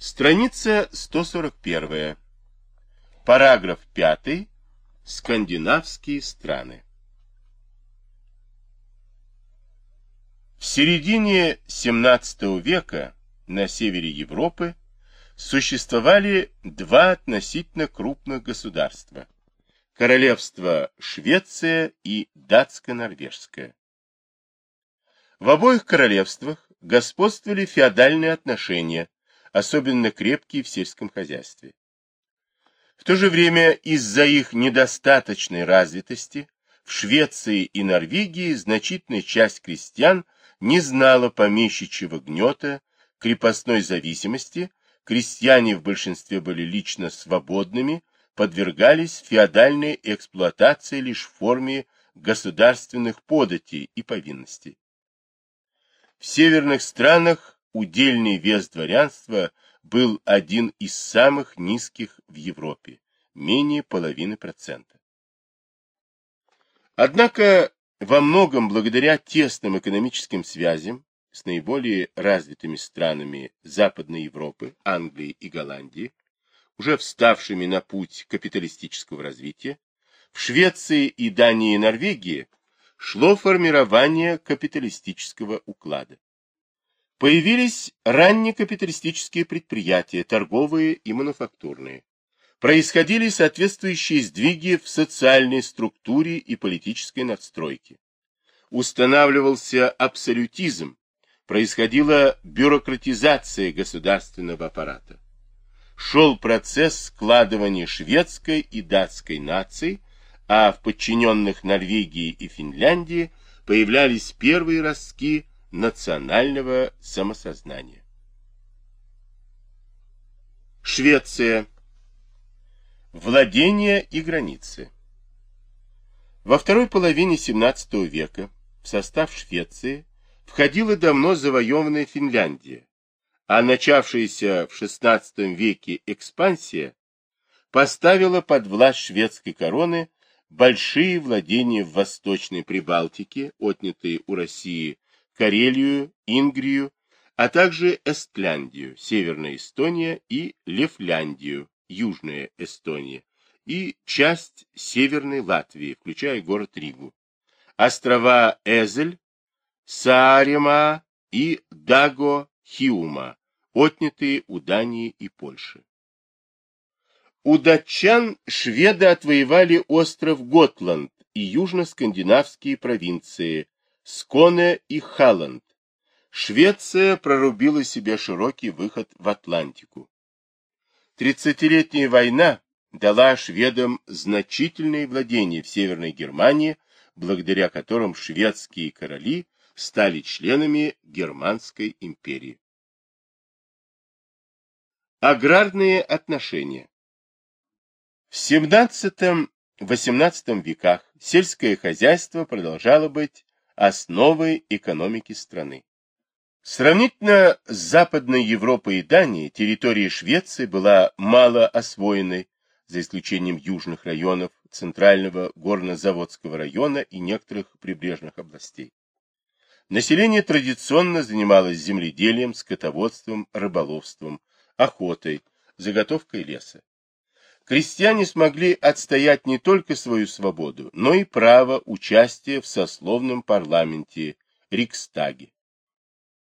Страница 141. Параграф 5. Скандинавские страны. В середине XVII века на севере Европы существовали два относительно крупных государства – королевство Швеция и датско-норвежское. В обоих королевствах господствовали феодальные отношения, особенно крепкие в сельском хозяйстве. В то же время из-за их недостаточной развитости в Швеции и Норвегии значительная часть крестьян не знала помещичьего гнета, крепостной зависимости, крестьяне в большинстве были лично свободными, подвергались феодальной эксплуатации лишь в форме государственных податей и повинностей. В северных странах удельный вес дворянства был один из самых низких в Европе, менее половины процента. Однако во многом благодаря тесным экономическим связям с наиболее развитыми странами Западной Европы, Англии и Голландии, уже вставшими на путь капиталистического развития, в Швеции и Дании и Норвегии шло формирование капиталистического уклада. Появились раннекапиталистические предприятия, торговые и мануфактурные. Происходили соответствующие сдвиги в социальной структуре и политической надстройке. Устанавливался абсолютизм, происходила бюрократизация государственного аппарата. Шел процесс складывания шведской и датской наций, а в подчиненных Норвегии и Финляндии появлялись первые ростки национального самосознания. Швеция. Владения и границы. Во второй половине XVII века в состав Швеции входила давно завоеванная Финляндия, а начавшаяся в XVI веке экспансия поставила под власть шведской короны большие владения в Восточной Прибалтике, отнятые у России Карелию, Ингрию, а также Эстляндию, Северная Эстония и Лефляндию, Южная Эстония, и часть Северной Латвии, включая город Ригу, острова Эзель, Саарима и Даго-Хиума, отнятые у Дании и Польши. У датчан шведы отвоевали остров Готланд и южно-скандинавские провинции Сконе и Халланд. Швеция прорубила себе широкий выход в Атлантику. Тридцатилетняя война дала шведам значительные владения в Северной Германии, благодаря которым шведские короли стали членами Германской империи. Аграрные отношения В XVII-XVIII веках сельское хозяйство продолжало быть основы экономики страны. Сравнительно с Западной Европой и Данией территория Швеции была мало освоенной, за исключением южных районов, центрального горно-заводского района и некоторых прибрежных областей. Население традиционно занималось земледелием, скотоводством, рыболовством, охотой, заготовкой леса крестьяне смогли отстоять не только свою свободу, но и право участия в сословном парламенте Рикстаге.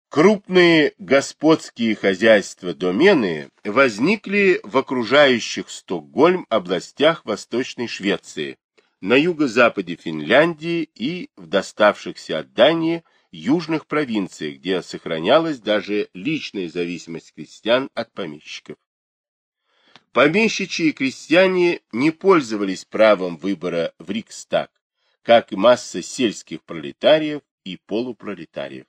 Крупные господские хозяйства-домены возникли в окружающих Стокгольм областях Восточной Швеции, на юго-западе Финляндии и в доставшихся от Дании южных провинциях, где сохранялась даже личная зависимость крестьян от помещиков. Помещичьи и крестьяне не пользовались правом выбора в Рикстаг, как и масса сельских пролетариев и полупролетариев.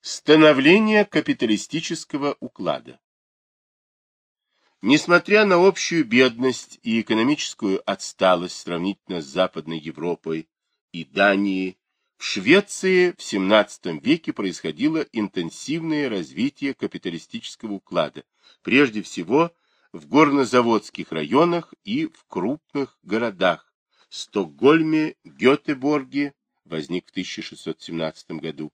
Становление капиталистического уклада Несмотря на общую бедность и экономическую отсталость сравнительно с Западной Европой и Данией, в Швеции в XVII веке происходило интенсивное развитие капиталистического уклада, прежде всего в горнозаводских районах и в крупных городах. Стокгольме, Гетеборге, возник в 1617 году,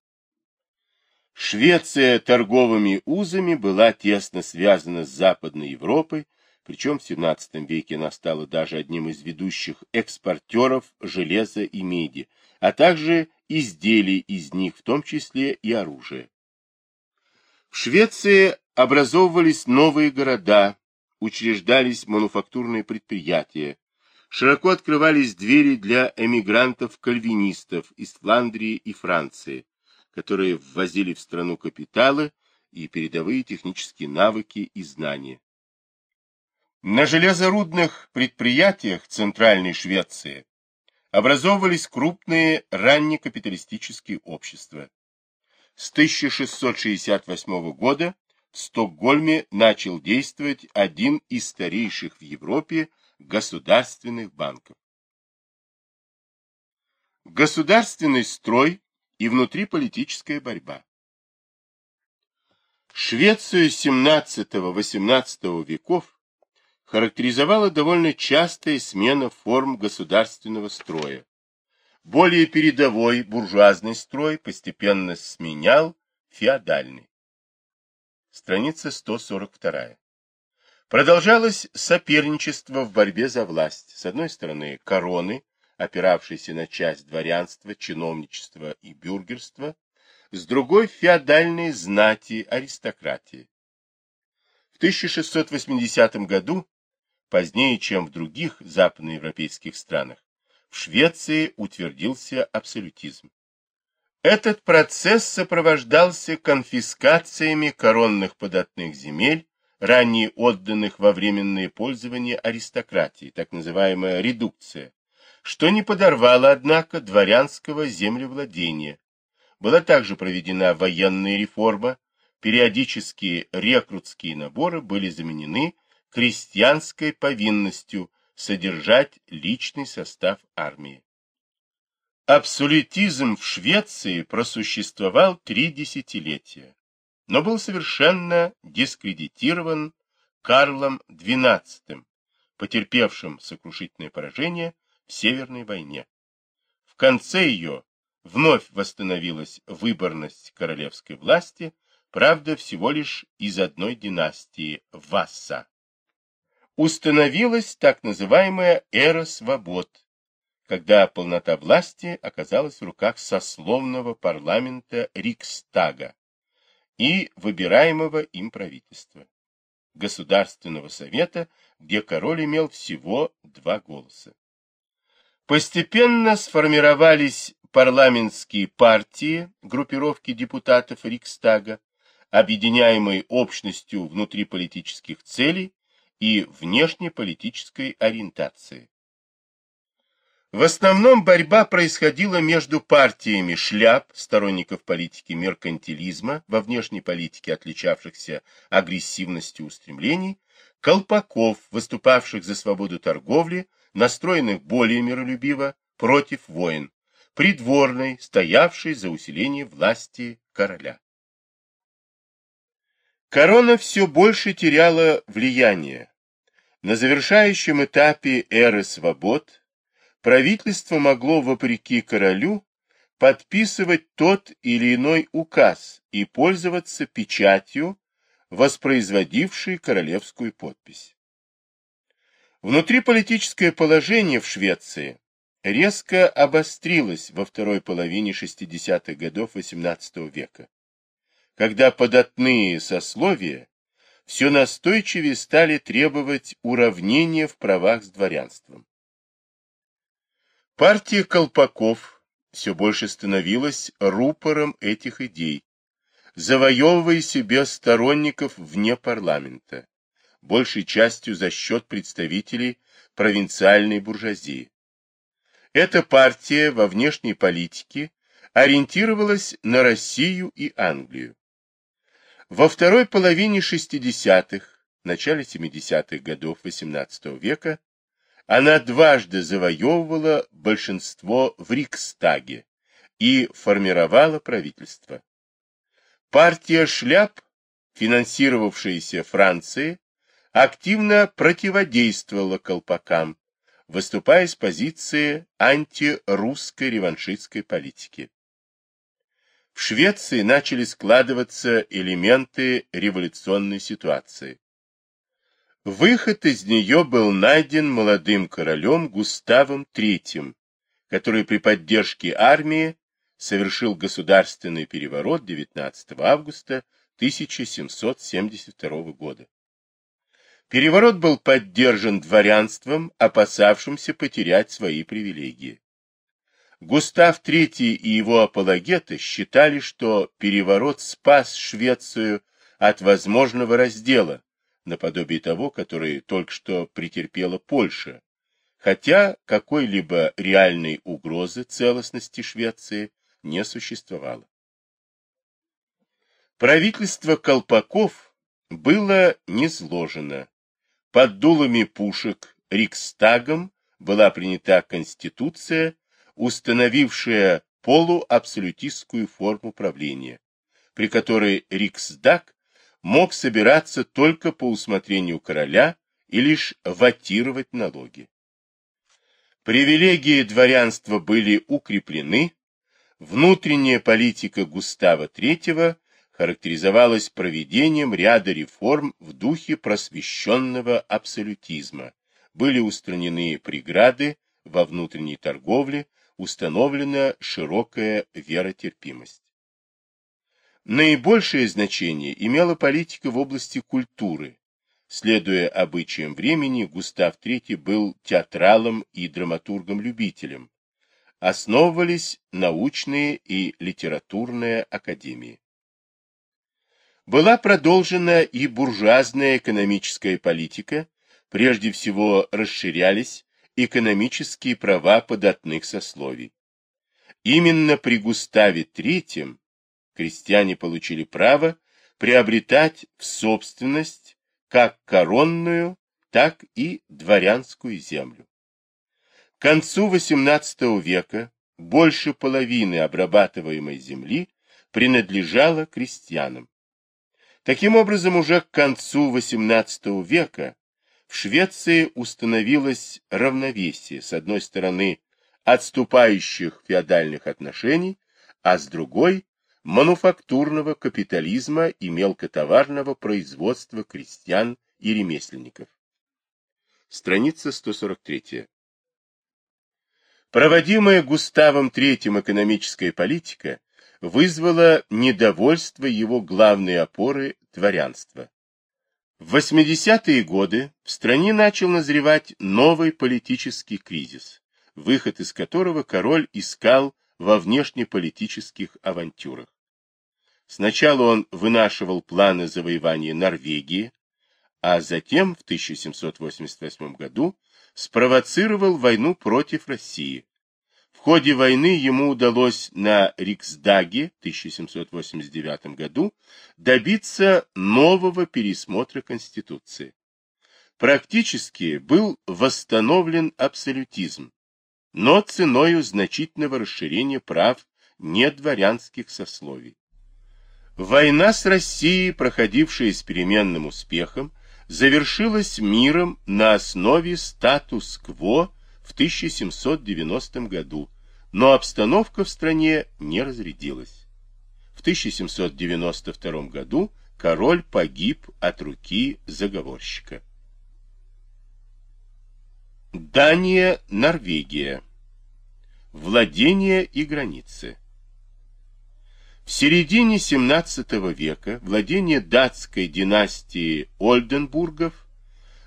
Швеция торговыми узами была тесно связана с Западной Европой, причем в XVII веке она стала даже одним из ведущих экспортеров железа и меди, а также изделий из них, в том числе и оружия. В Швеции образовывались новые города, учреждались мануфактурные предприятия, широко открывались двери для эмигрантов-кальвинистов из Фландрии и Франции, которые ввозили в страну капиталы и передовые технические навыки и знания. На железорудных предприятиях Центральной Швеции образовывались крупные раннекапиталистические общества. С 1668 года в Стокгольме начал действовать один из старейших в Европе государственных банков. Государственный строй и внутриполитическая борьба. Швецию XVII-XVIII веков характеризовала довольно частая смена форм государственного строя. Более передовой буржуазный строй постепенно сменял феодальный. Страница 142. Продолжалось соперничество в борьбе за власть. С одной стороны, короны, опиравшиеся на часть дворянства, чиновничества и бюргерства, с другой – феодальные знати, аристократии. В 1680 году, позднее, чем в других западноевропейских странах, в Швеции утвердился абсолютизм. Этот процесс сопровождался конфискациями коронных податных земель, ранее отданных во временное пользование аристократии, так называемая редукция, что не подорвало, однако, дворянского землевладения. Была также проведена военная реформа, периодические рекрутские наборы были заменены крестьянской повинностью содержать личный состав армии. Абсолютизм в Швеции просуществовал три десятилетия, но был совершенно дискредитирован Карлом XII, потерпевшим сокрушительное поражение в Северной войне. В конце ее вновь восстановилась выборность королевской власти, правда, всего лишь из одной династии Васса. Установилась так называемая эра свобод, когда полнота власти оказалась в руках сословного парламента Рикстага и выбираемого им правительства, Государственного совета, где король имел всего два голоса. Постепенно сформировались парламентские партии, группировки депутатов Рикстага, объединяемые общностью внутриполитических целей и внешнеполитической ориентации. В основном борьба происходила между партиями шляп, сторонников политики меркантилизма, во внешней политике отличавшихся агрессивностью устремлений, колпаков, выступавших за свободу торговли, настроенных более миролюбиво, против войн, придворной, стоявшей за усиление власти короля. Корона все больше теряла влияние. На завершающем этапе эры свобод правительство могло, вопреки королю, подписывать тот или иной указ и пользоваться печатью, воспроизводившей королевскую подпись. Внутриполитическое положение в Швеции резко обострилось во второй половине 60-х годов XVIII века, когда податные сословия все настойчивее стали требовать уравнения в правах с дворянством. Партия Колпаков все больше становилась рупором этих идей, завоевывая себе сторонников вне парламента, большей частью за счет представителей провинциальной буржуазии. Эта партия во внешней политике ориентировалась на Россию и Англию. Во второй половине 60-х, начале 70-х годов XVIII века она дважды завоевывала большинство в Рикстаге и формировала правительство. Партия шляп, финансировавшаяся Францией, активно противодействовала колпакам, выступая с позиции антирусской реваншистской политики. В Швеции начали складываться элементы революционной ситуации. Выход из нее был найден молодым королем Густавом III, который при поддержке армии совершил государственный переворот 19 августа 1772 года. Переворот был поддержан дворянством, опасавшимся потерять свои привилегии. Густав III и его апологеты считали, что переворот спас Швецию от возможного раздела, наподобие того, который только что претерпела Польша, хотя какой-либо реальной угрозы целостности Швеции не существовало. Правительство Колпаков было низложено. Под дулами пушек Рикстагом была принята Конституция, установившая полуабсолютистскую форму правления, при которой Риксдаг мог собираться только по усмотрению короля и лишь ватировать налоги. Привилегии дворянства были укреплены, внутренняя политика Густава III характеризовалась проведением ряда реформ в духе просвещенного абсолютизма, были устранены преграды во внутренней торговле, установлена широкая веротерпимость. Наибольшее значение имела политика в области культуры. Следуя обычаям времени, Густав III был театралом и драматургом-любителем. Основывались научные и литературные академии. Была продолжена и буржуазная экономическая политика, прежде всего расширялись экономические права податных сословий. Именно при Густаве III крестьяне получили право приобретать в собственность как коронную, так и дворянскую землю. К концу XVIII века больше половины обрабатываемой земли принадлежало крестьянам. Таким образом, уже к концу XVIII века в Швеции установилось равновесие, с одной стороны, отступающих феодальных отношений, а с другой мануфактурного капитализма и мелкотоварного производства крестьян и ремесленников. Страница 143. Проводимая Густавом III экономическая политика вызвала недовольство его главной опоры дворянства. В 80-е годы в стране начал назревать новый политический кризис, выход из которого король искал во внешнеполитических авантюрах. Сначала он вынашивал планы завоевания Норвегии, а затем в 1788 году спровоцировал войну против России. В ходе войны ему удалось на Риксдаге в 1789 году добиться нового пересмотра Конституции. Практически был восстановлен абсолютизм, но ценою значительного расширения прав недворянских сословий. Война с Россией, проходившая с переменным успехом, завершилась миром на основе статус-кво в 1790 году, но обстановка в стране не разрядилась. В 1792 году король погиб от руки заговорщика. Дания, Норвегия. Владения и границы. В середине XVII века владения датской династии Ольденбургов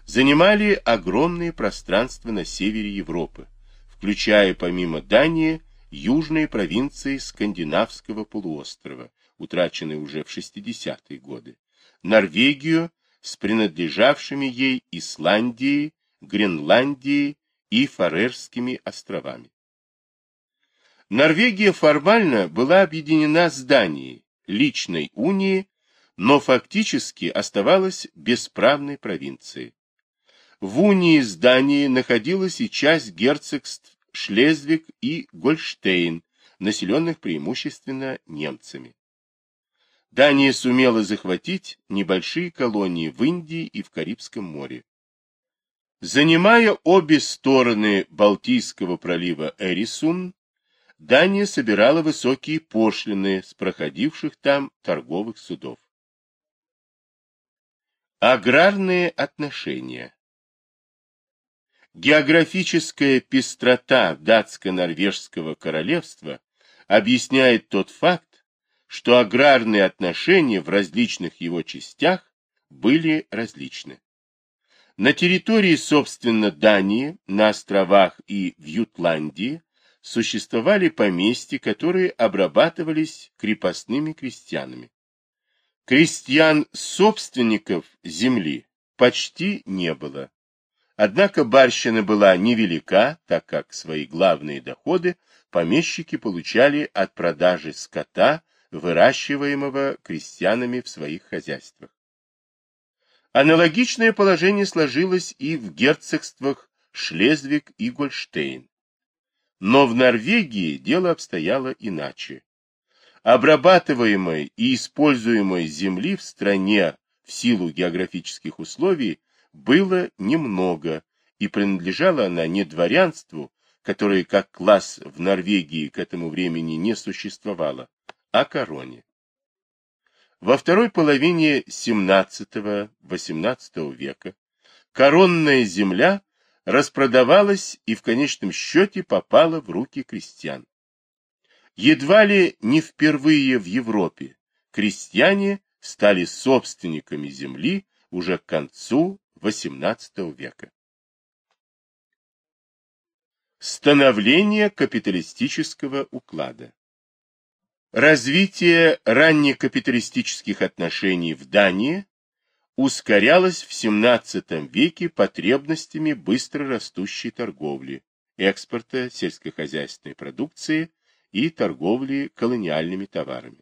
занимали огромные пространства на севере Европы, включая помимо Дании южные провинции скандинавского полуострова, утраченные уже в 60-е годы, Норвегию с принадлежавшими ей Исландией, Гренландией и Фарерскими островами. Норвегия формально была объединена с Данией, личной унии, но фактически оставалась бесправной провинцией. В унии с Данией находилась и часть герцогств Шлезвиг и Гольштейн, населенных преимущественно немцами. Дания сумела захватить небольшие колонии в Индии и в Карибском море. Занимая обе стороны Балтийского пролива Эрисун, Дания собирала высокие пошлины с проходивших там торговых судов. Аграрные отношения Географическая пестрота датско-норвежского королевства объясняет тот факт, что аграрные отношения в различных его частях были различны. На территории, собственно, Дании, на островах и в Ютландии существовали поместья, которые обрабатывались крепостными крестьянами. Крестьян-собственников земли почти не было. Однако барщина была невелика, так как свои главные доходы помещики получали от продажи скота, выращиваемого крестьянами в своих хозяйствах. Аналогичное положение сложилось и в герцогствах Шлезвиг и Гольштейн. Но в Норвегии дело обстояло иначе. Обрабатываемой и используемой земли в стране в силу географических условий было немного, и принадлежала она не дворянству, которое как класс в Норвегии к этому времени не существовало, а короне. Во второй половине XVII-XVIII века коронная земля распродавалась и в конечном счете попала в руки крестьян. Едва ли не впервые в Европе крестьяне стали собственниками земли уже к концу XVIII века. Становление капиталистического уклада Развитие раннекапиталистических отношений в Дании ускорялось в XVII веке потребностями быстро растущей торговли, экспорта сельскохозяйственной продукции и торговли колониальными товарами.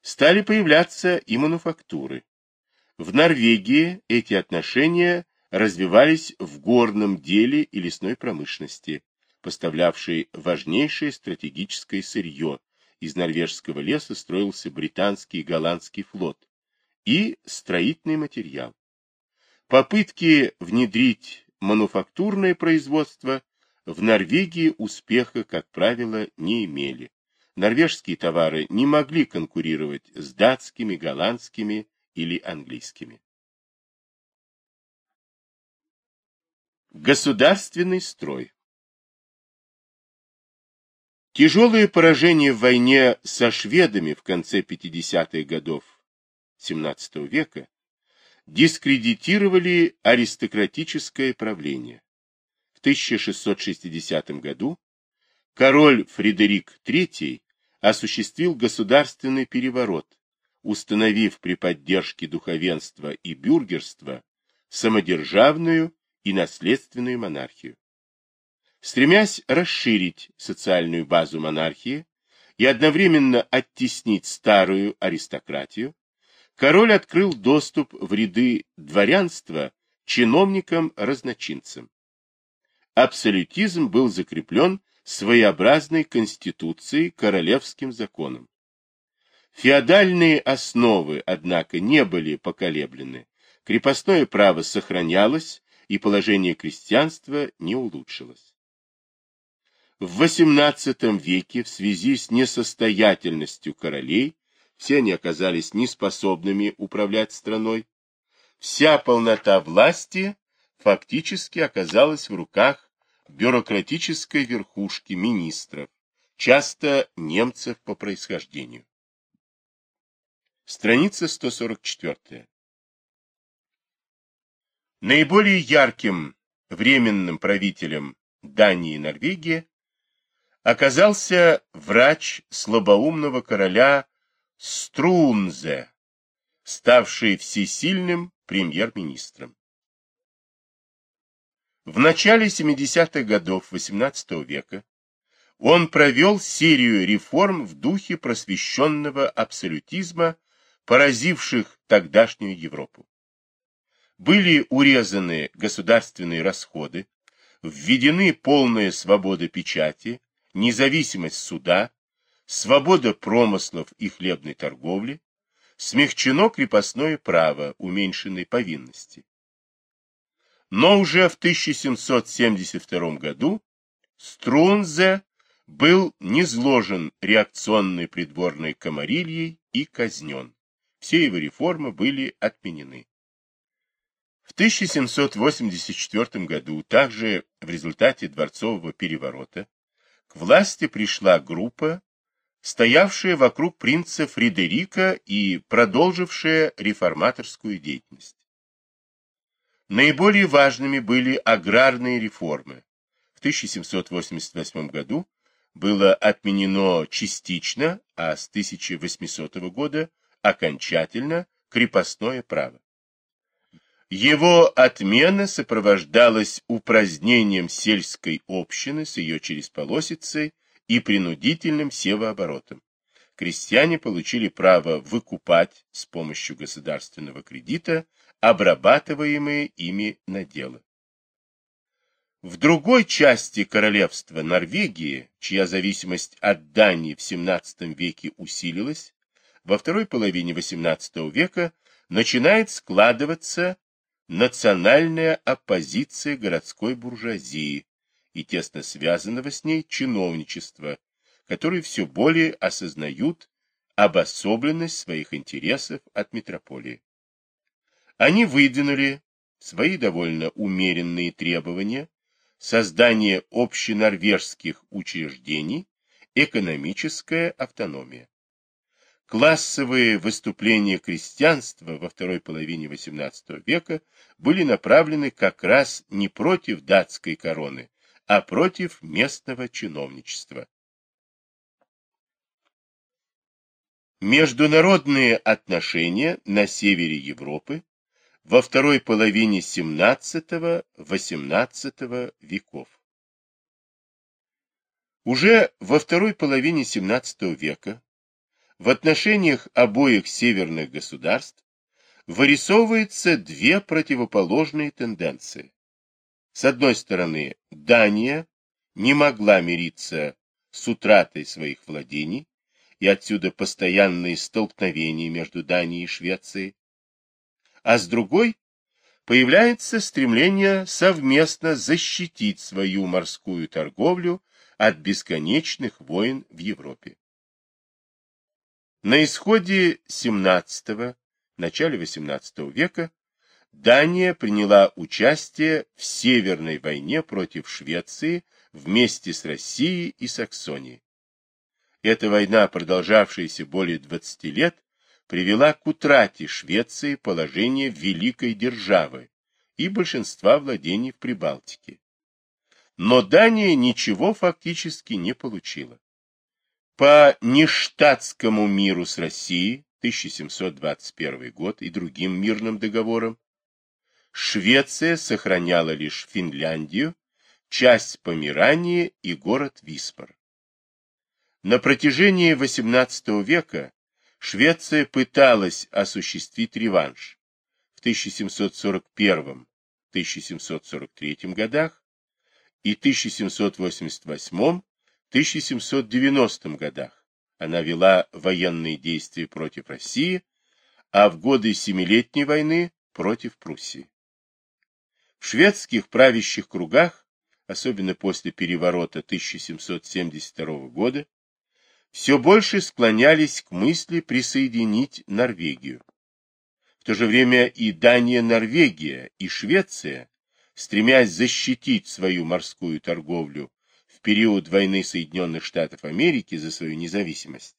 Стали появляться и мануфактуры. В Норвегии эти отношения развивались в горном деле и лесной промышленности, поставлявшей важнейшее стратегическое сырье. Из норвежского леса строился британский и голландский флот и строительный материал. Попытки внедрить мануфактурное производство в Норвегии успеха, как правило, не имели. Норвежские товары не могли конкурировать с датскими, голландскими или английскими. Государственный строй Тяжелые поражения в войне со шведами в конце 50-х годов XVII века дискредитировали аристократическое правление. В 1660 году король Фредерик III осуществил государственный переворот, установив при поддержке духовенства и бюргерства самодержавную и наследственную монархию. Стремясь расширить социальную базу монархии и одновременно оттеснить старую аристократию, король открыл доступ в ряды дворянства чиновникам-разночинцам. Абсолютизм был закреплен своеобразной конституцией королевским законом. Феодальные основы, однако, не были поколеблены, крепостное право сохранялось, и положение крестьянства не улучшилось. В XVIII веке в связи с несостоятельностью королей все они оказались неспособными управлять страной, вся полнота власти фактически оказалась в руках бюрократической верхушки министров, часто немцев по происхождению. Страница 144. Наиболее ярким временным правителем Дании и Норвегии оказался врач слабоумного короля Струнзе, ставший всесильным премьер-министром. В начале 70-х годов XVIII века он провел серию реформ в духе просвещенного абсолютизма поразивших тогдашнюю Европу. Были урезаны государственные расходы, введены полная свобода печати, независимость суда, свобода промыслов и хлебной торговли, смягчено крепостное право уменьшенной повинности. Но уже в 1772 году Струнзе был низложен реакционной придворной комарильей и казнен. Все его реформы были отменены. В 1784 году, также в результате дворцового переворота, к власти пришла группа, стоявшая вокруг принца Фредерика и продолжившая реформаторскую деятельность. Наиболее важными были аграрные реформы. В 1788 году было отменено частично, а с 1800 года окончательно крепостное право. Его отмена сопровождалась упразднением сельской общины с ее чересполосицей и принудительным севооборотом. Крестьяне получили право выкупать с помощью государственного кредита обрабатываемые ими наделы. В другой части королевства Норвегии, чья зависимость от Дании в XVII веке усилилась, во второй половине XVIII века начинает складываться национальная оппозиция городской буржуазии и тесно связанного с ней чиновничества, которые все более осознают обособленность своих интересов от метрополии. Они выдвинули свои довольно умеренные требования создание общенорвежских учреждений, экономическая автономия. Классовые выступления крестьянства во второй половине XVIII века были направлены как раз не против датской короны, а против местного чиновничества. Международные отношения на севере Европы во второй половине XVII-XVIII веков. Уже во второй половине XVII века в отношениях обоих северных государств вырисовываются две противоположные тенденции. С одной стороны, Дания не могла мириться с утратой своих владений, и отсюда постоянные столкновения между Данией и Швецией, а с другой появляется стремление совместно защитить свою морскую торговлю от бесконечных войн в Европе. На исходе 17 начале 18 века Дания приняла участие в Северной войне против Швеции вместе с Россией и Саксонией. Эта война, продолжавшаяся более 20 лет, привела к утрате Швеции положения великой державы и большинства владений в Прибалтике. Но Дания ничего фактически не получила. По нештатскому миру с Россией 1721 год и другим мирным договорам Швеция сохраняла лишь Финляндию, часть Померании и город Виспор. На протяжении XVIII века Швеция пыталась осуществить реванш в 1741-1743 годах и 1788-1790 годах. Она вела военные действия против России, а в годы Семилетней войны против Пруссии. В шведских правящих кругах, особенно после переворота 1772 года, все больше склонялись к мысли присоединить Норвегию. В то же время и Дания, Норвегия, и Швеция, стремясь защитить свою морскую торговлю период войны Соединенных Штатов Америки за свою независимость,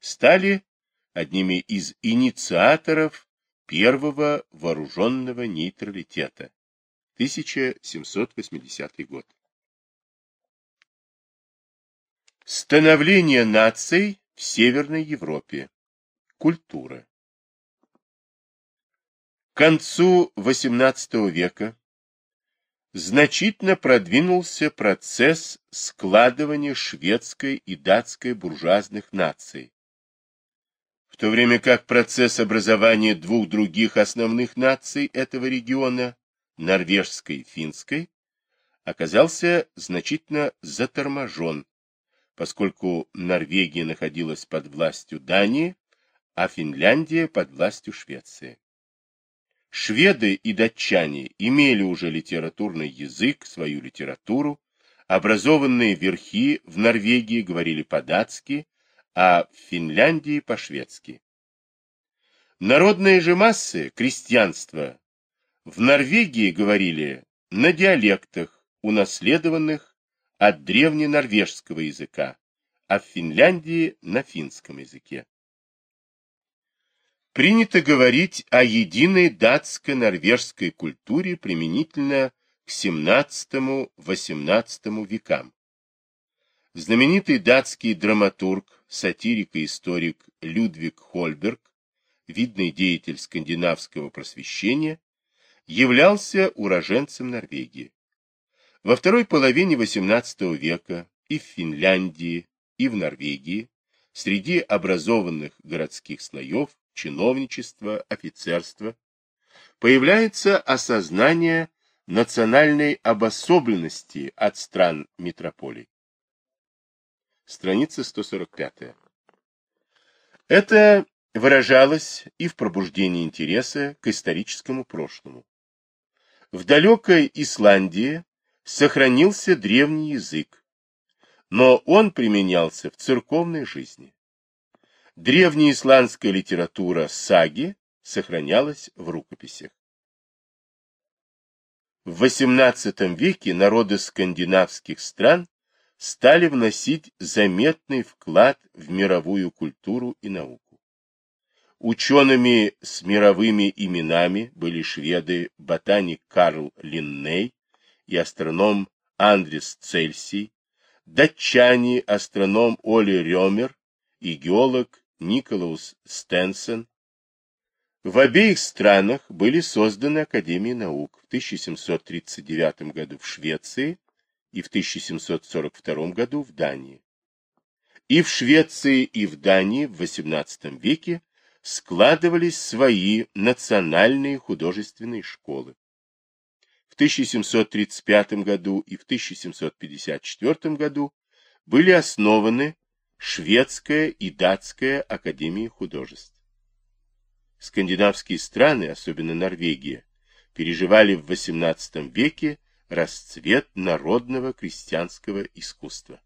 стали одними из инициаторов первого вооруженного нейтралитета 1780 год. Становление наций в Северной Европе. Культура. К концу XVIII века значительно продвинулся процесс складывания шведской и датской буржуазных наций, в то время как процесс образования двух других основных наций этого региона, норвежской и финской, оказался значительно заторможен поскольку Норвегия находилась под властью Дании, а Финляндия под властью Швеции. Шведы и датчане имели уже литературный язык, свою литературу, Образованные верхи в Норвегии говорили по-датски, а в Финляндии по-шведски. Народные же массы, крестьянство, в Норвегии говорили на диалектах, унаследованных от древненорвежского языка, а в Финляндии на финском языке. Принято говорить о единой датско-норвежской культуре применительно к XVII-XVIII векам. Знаменитый датский драматург, сатирик и историк Людвиг Хольберг, видный деятель скандинавского просвещения, являлся уроженцем Норвегии. Во второй половине XVIII века и в Финляндии, и в Норвегии среди образованных городских слоев, чиновничества, офицерства появляется осознание национальной обособленности от стран метрополий. Страница 145. Это выражалось и в пробуждении интереса к историческому прошлому. В далекой Исландии сохранился древний язык, но он применялся в церковной жизни. Древняя исландская литература саги сохранялась в рукописях. В XVIII веке народы скандинавских стран стали вносить заметный вклад в мировую культуру и науку. Учеными с мировыми именами были шведы ботаник Карл Линней и астроном Андрес Цельсий, датчане астроном Оли Рёмер и геолог Николаус Стенсен, в обеих странах были созданы Академии наук в 1739 году в Швеции и в 1742 году в Дании. И в Швеции, и в Дании в XVIII веке складывались свои национальные художественные школы. В 1735 году и в 1754 году были основаны Шведская и Датская академии художеств. Скандинавские страны, особенно Норвегия, переживали в XVIII веке расцвет народного крестьянского искусства.